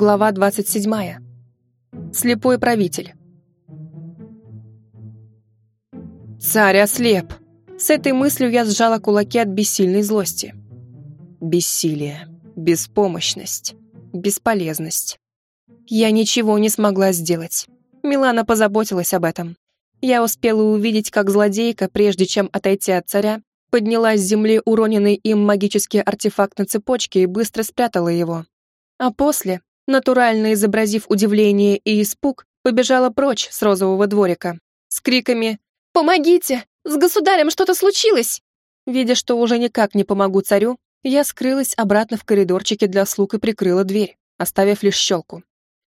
Глава 27. Слепой правитель. Царь ослеп. С этой мыслью я сжала кулаки от бессильной злости. Бессилие, беспомощность, бесполезность. Я ничего не смогла сделать. Милана позаботилась об этом. Я успела увидеть, как злодейка, прежде чем отойти от царя, подняла с земли уроненный им магический артефакт на цепочке и быстро спрятала его. А после, натурально изобразив удивление и испуг, побежала прочь с розового дворика с криками «Помогите! С государем что-то случилось!» Видя, что уже никак не помогу царю, я скрылась обратно в коридорчике для слуг и прикрыла дверь, оставив лишь щелку.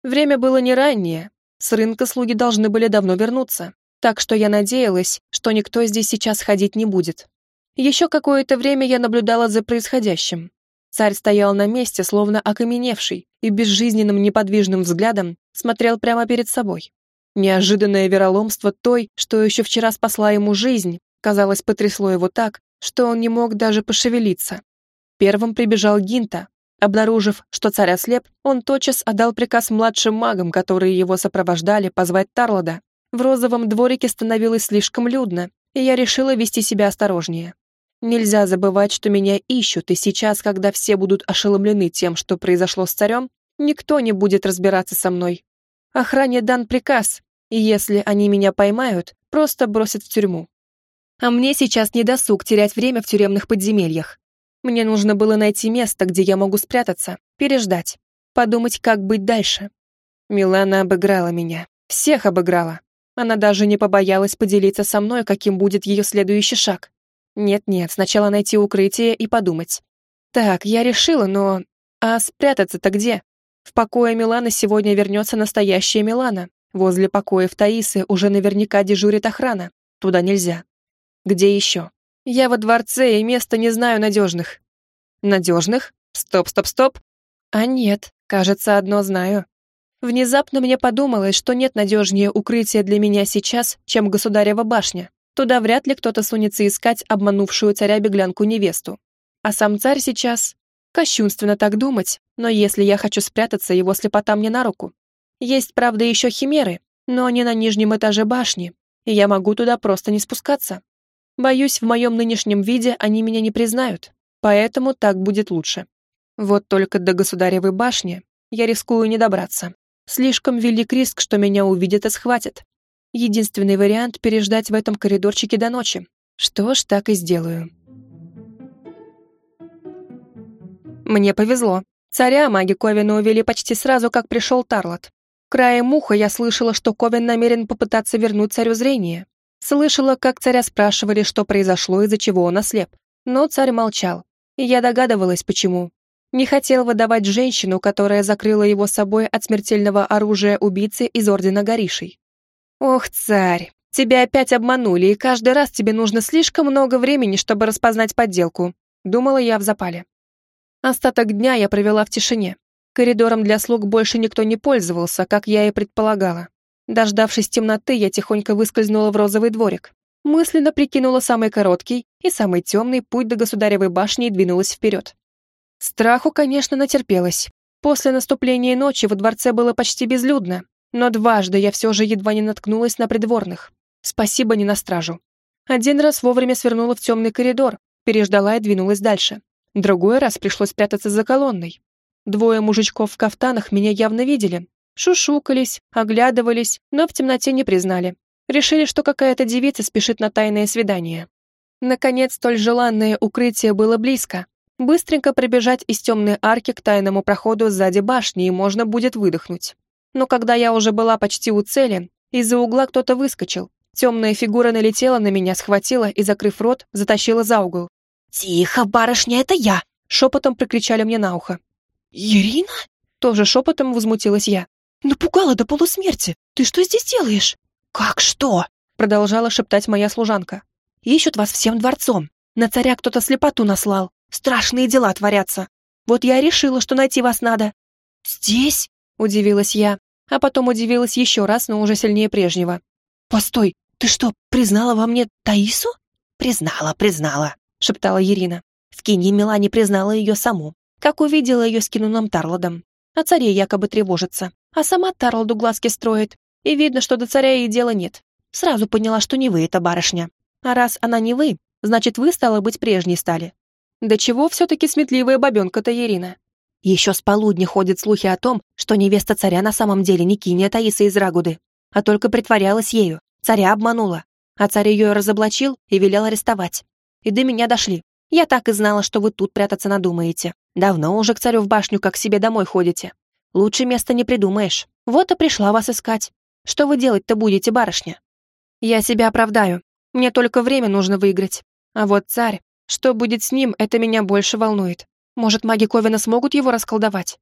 Время было не раннее, с рынка слуги должны были давно вернуться, так что я надеялась, что никто здесь сейчас ходить не будет. Еще какое-то время я наблюдала за происходящим. Царь стоял на месте, словно окаменевший, и безжизненным неподвижным взглядом смотрел прямо перед собой. Неожиданное вероломство той, что еще вчера спасла ему жизнь, казалось, потрясло его так, что он не мог даже пошевелиться. Первым прибежал Гинта. Обнаружив, что царь ослеп, он тотчас отдал приказ младшим магам, которые его сопровождали, позвать Тарлода. В розовом дворике становилось слишком людно, и я решила вести себя осторожнее. Нельзя забывать, что меня ищут, и сейчас, когда все будут ошеломлены тем, что произошло с царем, никто не будет разбираться со мной. Охране дан приказ, и если они меня поймают, просто бросят в тюрьму. А мне сейчас не досуг терять время в тюремных подземельях. Мне нужно было найти место, где я могу спрятаться, переждать, подумать, как быть дальше. Милана обыграла меня. Всех обыграла. Она даже не побоялась поделиться со мной, каким будет ее следующий шаг. Нет-нет, сначала найти укрытие и подумать. Так, я решила, но... А спрятаться-то где? В покое Милана сегодня вернется настоящая Милана. Возле покоев Таисы уже наверняка дежурит охрана. Туда нельзя. Где еще? Я во дворце и места не знаю надежных. Надежных? Стоп, стоп, стоп. А нет, кажется, одно знаю. Внезапно мне подумалось, что нет надежнее укрытия для меня сейчас, чем государева башня. Туда вряд ли кто-то сунется искать обманувшую царя-беглянку-невесту. А сам царь сейчас... Кощунственно так думать, но если я хочу спрятаться, его слепота мне на руку. Есть, правда, еще химеры, но они на нижнем этаже башни, и я могу туда просто не спускаться. Боюсь, в моем нынешнем виде они меня не признают, поэтому так будет лучше. Вот только до государевой башни я рискую не добраться. Слишком велик риск, что меня увидят и схватят. Единственный вариант — переждать в этом коридорчике до ночи. Что ж, так и сделаю. Мне повезло. Царя маги Ковина увели почти сразу, как пришел Тарлот. Краем уха я слышала, что Ковин намерен попытаться вернуть царю зрение. Слышала, как царя спрашивали, что произошло, из-за чего он ослеп. Но царь молчал. И я догадывалась, почему. Не хотел выдавать женщину, которая закрыла его собой от смертельного оружия убийцы из Ордена Горишей. «Ох, царь, тебя опять обманули, и каждый раз тебе нужно слишком много времени, чтобы распознать подделку», думала я в запале. Остаток дня я провела в тишине. Коридором для слуг больше никто не пользовался, как я и предполагала. Дождавшись темноты, я тихонько выскользнула в розовый дворик. Мысленно прикинула самый короткий и самый темный путь до государевой башни и двинулась вперед. Страху, конечно, натерпелась. После наступления ночи во дворце было почти безлюдно, но дважды я все же едва не наткнулась на придворных. Спасибо не на стражу. Один раз вовремя свернула в темный коридор, переждала и двинулась дальше. Другой раз пришлось прятаться за колонной. Двое мужичков в кафтанах меня явно видели. Шушукались, оглядывались, но в темноте не признали. Решили, что какая-то девица спешит на тайное свидание. Наконец, столь желанное укрытие было близко. Быстренько пробежать из темной арки к тайному проходу сзади башни, и можно будет выдохнуть но когда я уже была почти у цели, из-за угла кто-то выскочил. Темная фигура налетела на меня, схватила и, закрыв рот, затащила за угол. «Тихо, барышня, это я!» Шепотом прокричали мне на ухо. «Ирина?» Тоже шепотом возмутилась я. «Напугала до полусмерти! Ты что здесь делаешь?» «Как что?» Продолжала шептать моя служанка. «Ищут вас всем дворцом. На царя кто-то слепоту наслал. Страшные дела творятся. Вот я решила, что найти вас надо». «Здесь?» — удивилась я, а потом удивилась еще раз, но уже сильнее прежнего. «Постой, ты что, признала во мне Таису?» «Признала, признала», — шептала Ирина. В кине Милане признала ее саму, как увидела ее с Кинуном Тарладом. о царе якобы тревожится, а сама Тарлду глазки строит. И видно, что до царя ей дела нет. Сразу поняла, что не вы эта барышня. А раз она не вы, значит, вы, стало быть, прежней стали. Да чего все-таки сметливая бабенка-то Ирина? Еще с полудня ходят слухи о том, что невеста царя на самом деле не Киния Таиса из Рагуды, а только притворялась ею, царя обманула. А царь ее разоблачил и велел арестовать. И до меня дошли. Я так и знала, что вы тут прятаться надумаете. Давно уже к царю в башню, как к себе домой ходите. Лучше места не придумаешь. Вот и пришла вас искать. Что вы делать-то будете, барышня? Я себя оправдаю. Мне только время нужно выиграть. А вот царь, что будет с ним, это меня больше волнует. Может, маги Ковина смогут его расколдовать?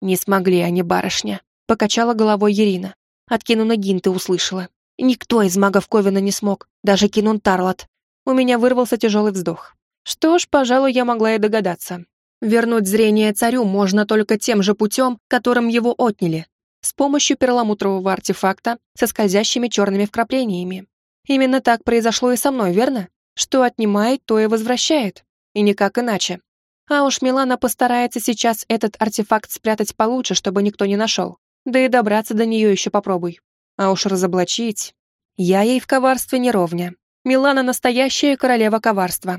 Не смогли они, барышня. Покачала головой Ирина. Откинула гинты услышала. Никто из магов Ковина не смог, даже Кинун Тарлот. У меня вырвался тяжелый вздох. Что ж, пожалуй, я могла и догадаться. Вернуть зрение царю можно только тем же путем, которым его отняли, с помощью перламутрового артефакта со скользящими черными вкраплениями. Именно так произошло и со мной, верно? Что отнимает, то и возвращает. И никак иначе. А уж Милана постарается сейчас этот артефакт спрятать получше, чтобы никто не нашел. Да и добраться до нее еще попробуй. А уж разоблачить... Я ей в коварстве не ровня. Милана настоящая королева коварства.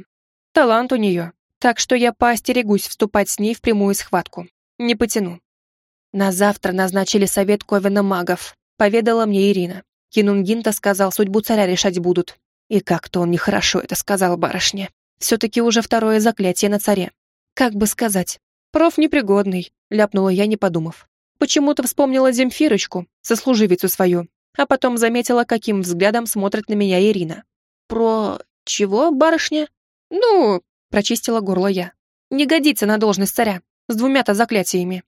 Талант у нее. Так что я поостерегусь вступать с ней в прямую схватку. Не потяну. На завтра назначили совет Ковена магов, поведала мне Ирина. Кинунгинта сказал, судьбу царя решать будут. И как-то он нехорошо это сказал барышне. Все-таки уже второе заклятие на царе. Как бы сказать? Проф непригодный, ляпнула я, не подумав. Почему-то вспомнила Земфирочку, сослуживицу свою, а потом заметила, каким взглядом смотрит на меня Ирина. «Про... чего, барышня?» «Ну...» — прочистила горло я. «Не годится на должность царя, с двумя-то заклятиями».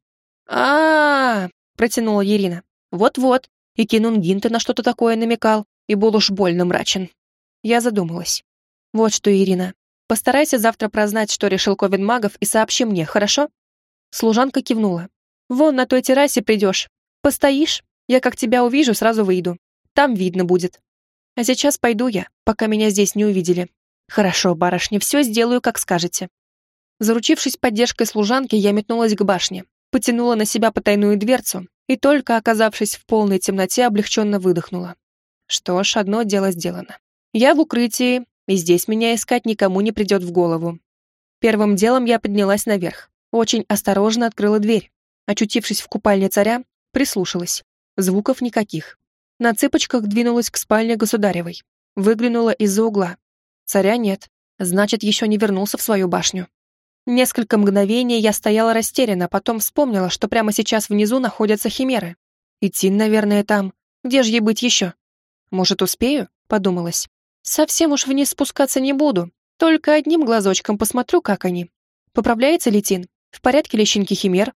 А, -а, -а, протянула Ирина. «Вот-вот, и Кинунгин ты на что-то такое намекал, и был уж больно мрачен». Я задумалась. «Вот что, Ирина, постарайся завтра прознать, что решил Ковен Магов, и сообщи мне, хорошо?» Служанка кивнула. Вон на той террасе придешь. Постоишь, я как тебя увижу, сразу выйду. Там видно будет. А сейчас пойду я, пока меня здесь не увидели. Хорошо, барышня, все сделаю, как скажете. Заручившись поддержкой служанки, я метнулась к башне, потянула на себя потайную дверцу и только оказавшись в полной темноте, облегченно выдохнула. Что ж, одно дело сделано. Я в укрытии, и здесь меня искать никому не придет в голову. Первым делом я поднялась наверх, очень осторожно открыла дверь, Очутившись в купальне царя, прислушалась. Звуков никаких. На цыпочках двинулась к спальне государевой. Выглянула из-за угла. Царя нет. Значит, еще не вернулся в свою башню. Несколько мгновений я стояла растерянно, потом вспомнила, что прямо сейчас внизу находятся химеры. Идти, наверное, там. Где же ей быть еще? Может, успею? Подумалась. Совсем уж вниз спускаться не буду. Только одним глазочком посмотрю, как они. Поправляется Летин? В порядке ли щенки химер?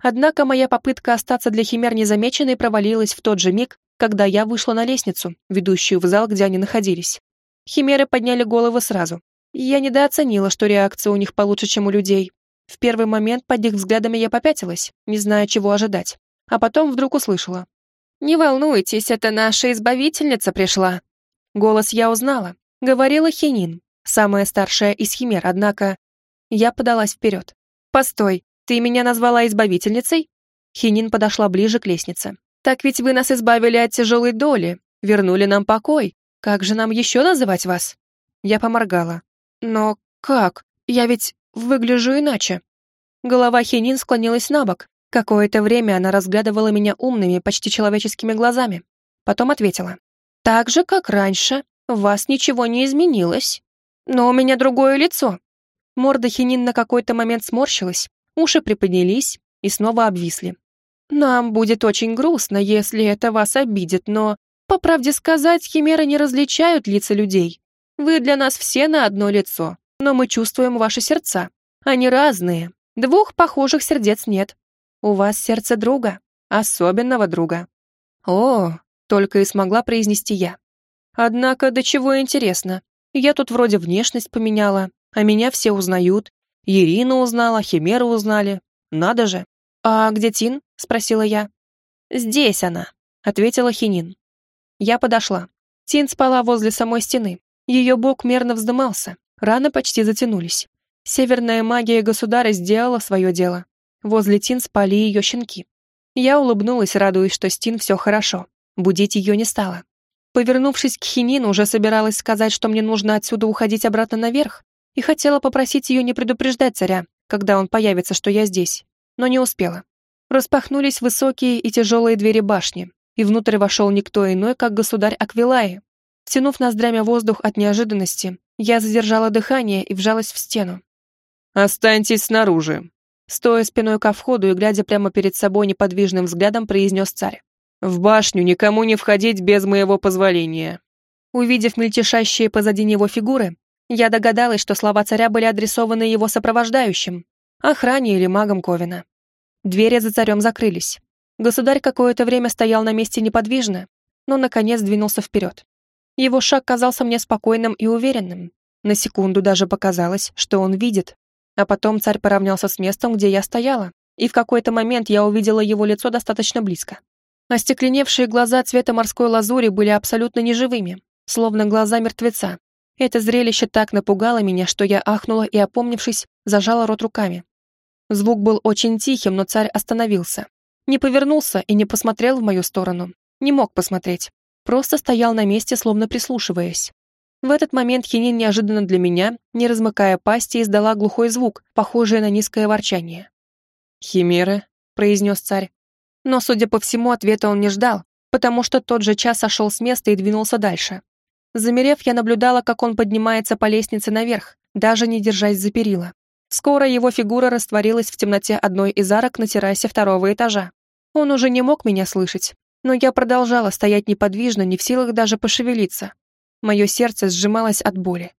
Однако моя попытка остаться для химер незамеченной провалилась в тот же миг, когда я вышла на лестницу, ведущую в зал, где они находились. Химеры подняли головы сразу. Я недооценила, что реакция у них получше, чем у людей. В первый момент под их взглядами я попятилась, не зная, чего ожидать. А потом вдруг услышала. «Не волнуйтесь, это наша избавительница пришла». Голос я узнала. Говорила Хинин, самая старшая из химер, однако... Я подалась вперед. «Постой, «Ты меня назвала избавительницей?» Хинин подошла ближе к лестнице. «Так ведь вы нас избавили от тяжелой доли, вернули нам покой. Как же нам еще называть вас?» Я поморгала. «Но как? Я ведь выгляжу иначе». Голова Хинин склонилась на бок. Какое-то время она разглядывала меня умными, почти человеческими глазами. Потом ответила. «Так же, как раньше, у вас ничего не изменилось. Но у меня другое лицо». Морда Хинин на какой-то момент сморщилась, Уши приподнялись и снова обвисли. «Нам будет очень грустно, если это вас обидит, но, по правде сказать, химеры не различают лица людей. Вы для нас все на одно лицо, но мы чувствуем ваши сердца. Они разные. Двух похожих сердец нет. У вас сердце друга, особенного друга». «О!» — только и смогла произнести я. «Однако, до чего интересно. Я тут вроде внешность поменяла, а меня все узнают, Ирину узнала, Химеру узнали. Надо же. «А где Тин?» — спросила я. «Здесь она», — ответила Хинин. Я подошла. Тин спала возле самой стены. Ее бок мерно вздымался. Раны почти затянулись. Северная магия государа сделала свое дело. Возле Тин спали ее щенки. Я улыбнулась, радуясь, что с Тин все хорошо. Будить ее не стала. Повернувшись к Хинину, уже собиралась сказать, что мне нужно отсюда уходить обратно наверх, и хотела попросить ее не предупреждать царя, когда он появится, что я здесь, но не успела. Распахнулись высокие и тяжелые двери башни, и внутрь вошел никто иной, как государь Аквилаи. Втянув ноздрями воздух от неожиданности, я задержала дыхание и вжалась в стену. «Останьтесь снаружи», стоя спиной ко входу и глядя прямо перед собой неподвижным взглядом, произнес царь. «В башню никому не входить без моего позволения». Увидев мельтешащие позади него фигуры, я догадалась, что слова царя были адресованы его сопровождающим, охране или магам Ковина. Двери за царем закрылись. Государь какое-то время стоял на месте неподвижно, но, наконец, двинулся вперед. Его шаг казался мне спокойным и уверенным. На секунду даже показалось, что он видит. А потом царь поравнялся с местом, где я стояла, и в какой-то момент я увидела его лицо достаточно близко. Остекленевшие глаза цвета морской лазури были абсолютно неживыми, словно глаза мертвеца. Это зрелище так напугало меня, что я ахнула и, опомнившись, зажала рот руками. Звук был очень тихим, но царь остановился. Не повернулся и не посмотрел в мою сторону. Не мог посмотреть. Просто стоял на месте, словно прислушиваясь. В этот момент Хинин неожиданно для меня, не размыкая пасти, издала глухой звук, похожий на низкое ворчание. «Химеры», — произнес царь. Но, судя по всему, ответа он не ждал, потому что тот же час сошел с места и двинулся дальше. Замерев, я наблюдала, как он поднимается по лестнице наверх, даже не держась за перила. Скоро его фигура растворилась в темноте одной из арок на террасе второго этажа. Он уже не мог меня слышать, но я продолжала стоять неподвижно, не в силах даже пошевелиться. Мое сердце сжималось от боли.